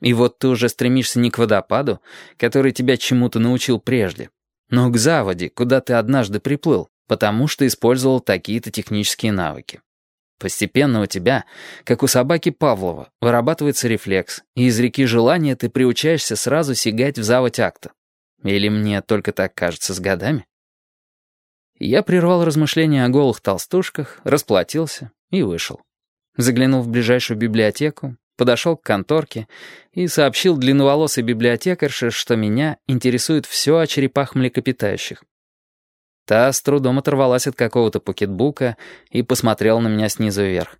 И вот ты уже стремишься не к водопаду, который тебя чему-то научил прежде, но к заводе, куда ты однажды приплыл, потому что использовал такие-то технические навыки. Постепенно у тебя, как у собаки Павлова, вырабатывается рефлекс, и из реки желания ты приучаешься сразу сигать в заводь акта. Или мне только так кажется с годами? Я прервал размышления о голых толстушках, расплатился и вышел. Заглянул в ближайшую библиотеку, подошел к конторке и сообщил длинноволосой библиотекарше, что меня интересует все о черепах млекопитающих. Та с трудом оторвалась от какого-то покетбука и посмотрела на меня снизу вверх.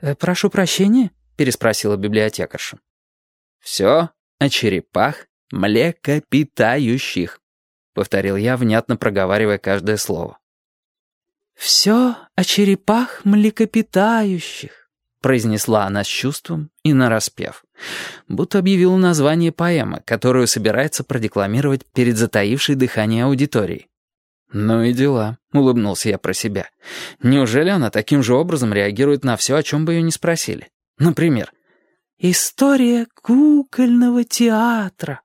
«Э, «Прошу прощения?» — переспросила библиотекарша. «Все о черепах млекопитающих», — повторил я, внятно проговаривая каждое слово. «Все о черепах млекопитающих», — произнесла она с чувством и нараспев, будто объявила название поэмы, которую собирается продекламировать перед затаившей дыхание аудиторией. «Ну и дела», — улыбнулся я про себя. «Неужели она таким же образом реагирует на все, о чем бы ее не спросили? Например...» «История кукольного театра.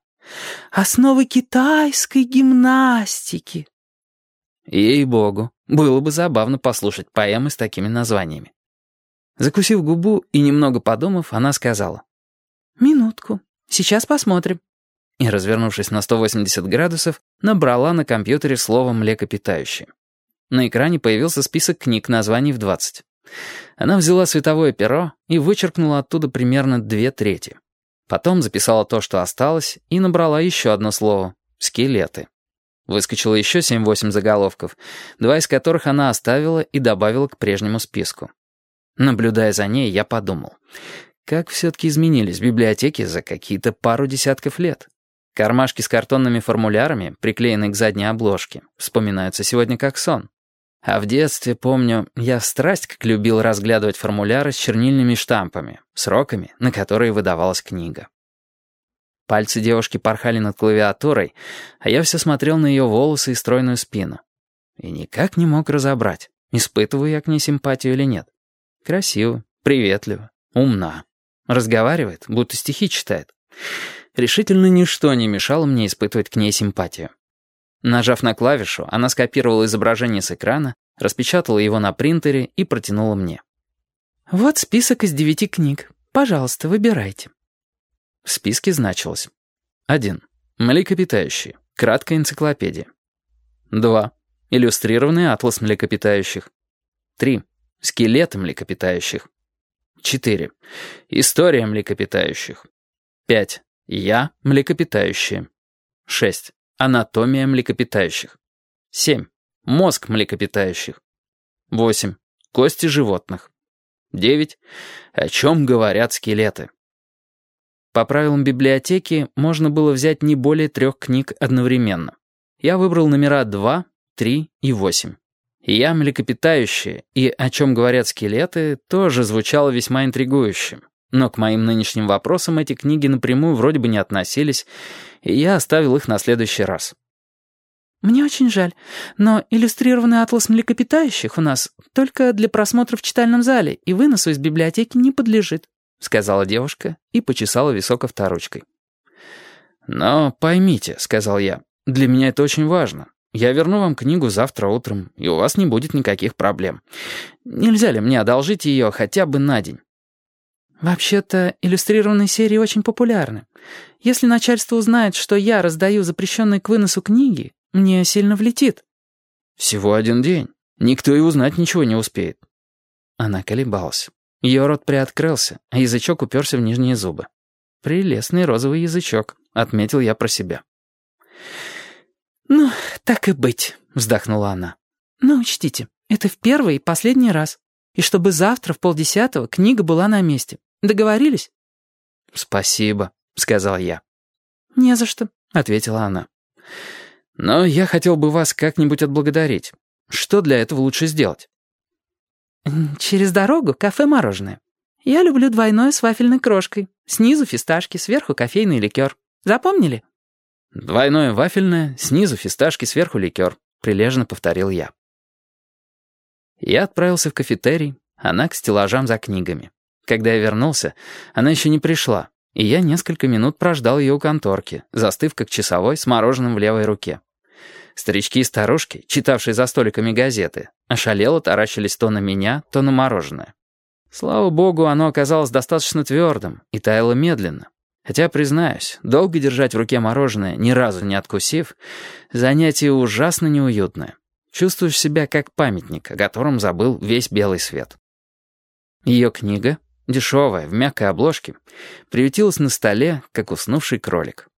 Основы китайской гимнастики». Ей-богу, было бы забавно послушать поэмы с такими названиями. Закусив губу и немного подумав, она сказала. «Минутку, сейчас посмотрим» и, развернувшись на 180 градусов, набрала на компьютере слово «млекопитающее». На экране появился список книг названий в 20. Она взяла световое перо и вычеркнула оттуда примерно две трети. Потом записала то, что осталось, и набрала еще одно слово — «скелеты». Выскочило еще 7-8 заголовков, два из которых она оставила и добавила к прежнему списку. Наблюдая за ней, я подумал, как все-таки изменились библиотеки за какие-то пару десятков лет. Кармашки с картонными формулярами, приклеенные к задней обложке, вспоминаются сегодня как сон. А в детстве, помню, я страсть как любил разглядывать формуляры с чернильными штампами, сроками, на которые выдавалась книга. Пальцы девушки порхали над клавиатурой, а я все смотрел на ее волосы и стройную спину. И никак не мог разобрать, испытываю я к ней симпатию или нет. Красиво, приветливо, умна. Разговаривает, будто стихи читает. Решительно ничто не мешало мне испытывать к ней симпатию. Нажав на клавишу, она скопировала изображение с экрана, распечатала его на принтере и протянула мне. «Вот список из девяти книг. Пожалуйста, выбирайте». В списке значилось. 1. Млекопитающие. Краткая энциклопедия. 2. Иллюстрированный атлас млекопитающих. 3. Скелеты млекопитающих. 4. История млекопитающих. 5. Я — млекопитающие. 6. Анатомия млекопитающих. 7. Мозг млекопитающих. 8. Кости животных. 9. О чем говорят скелеты. По правилам библиотеки можно было взять не более трех книг одновременно. Я выбрал номера 2, 3 и 8. «Я млекопитающие» и «О чем говорят скелеты» тоже звучало весьма интригующе. Но к моим нынешним вопросам эти книги напрямую вроде бы не относились, и я оставил их на следующий раз. «Мне очень жаль, но иллюстрированный атлас млекопитающих у нас только для просмотра в читальном зале и выносу из библиотеки не подлежит», сказала девушка и почесала висок авторучкой. «Но поймите», — сказал я, — «для меня это очень важно. Я верну вам книгу завтра утром, и у вас не будет никаких проблем. Нельзя ли мне одолжить ее хотя бы на день?» «Вообще-то иллюстрированные серии очень популярны. Если начальство узнает, что я раздаю запрещенные к выносу книги, мне сильно влетит». «Всего один день. Никто и узнать ничего не успеет». Она колебалась. Ее рот приоткрылся, а язычок уперся в нижние зубы. «Прелестный розовый язычок», — отметил я про себя. «Ну, так и быть», — вздохнула она. «Но учтите, это в первый и последний раз. И чтобы завтра в полдесятого книга была на месте. Договорились?» «Спасибо», — сказал я. «Не за что», — ответила она. «Но я хотел бы вас как-нибудь отблагодарить. Что для этого лучше сделать?» «Через дорогу кафе-мороженое. Я люблю двойное с вафельной крошкой. Снизу фисташки, сверху кофейный ликер. Запомнили?» «Двойное вафельное, снизу фисташки, сверху ликер», — прилежно повторил я. Я отправился в кафетерий, она к стеллажам за книгами. Когда я вернулся, она еще не пришла, и я несколько минут прождал ее у конторки, застыв как часовой с мороженым в левой руке. Старички и старушки, читавшие за столиками газеты, ошалело таращились то на меня, то на мороженое. Слава богу, оно оказалось достаточно твердым и таяло медленно. Хотя, признаюсь, долго держать в руке мороженое, ни разу не откусив, занятие ужасно неуютное. Чувствуешь себя как памятник, о котором забыл весь белый свет. Ее книга, дешевая, в мягкой обложке, приютилась на столе, как уснувший кролик.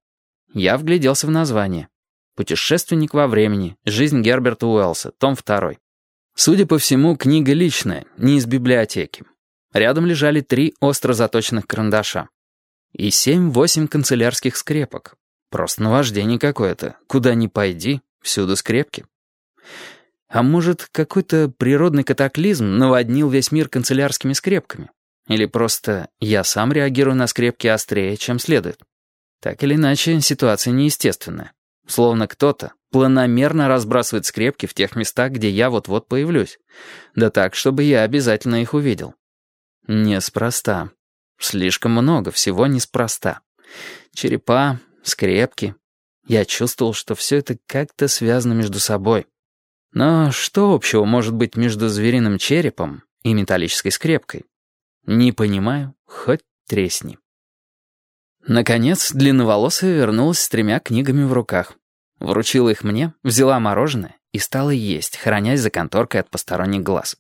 Я вгляделся в название. «Путешественник во времени. Жизнь Герберта Уэллса. Том 2». Судя по всему, книга личная, не из библиотеки. Рядом лежали три остро заточенных карандаша. И семь-восемь канцелярских скрепок. Просто наваждение какое-то. Куда ни пойди, всюду скрепки. А может, какой-то природный катаклизм наводнил весь мир канцелярскими скрепками? Или просто я сам реагирую на скрепки острее, чем следует? Так или иначе, ситуация неестественная. Словно кто-то планомерно разбрасывает скрепки в тех местах, где я вот-вот появлюсь. Да так, чтобы я обязательно их увидел. Неспроста. Слишком много всего неспроста. Черепа, скрепки. Я чувствовал, что все это как-то связано между собой. Но что общего может быть между звериным черепом и металлической скрепкой? Не понимаю, хоть тресни. Наконец, длинноволосая вернулась с тремя книгами в руках. Вручила их мне, взяла мороженое и стала есть, хранясь за конторкой от посторонних глаз.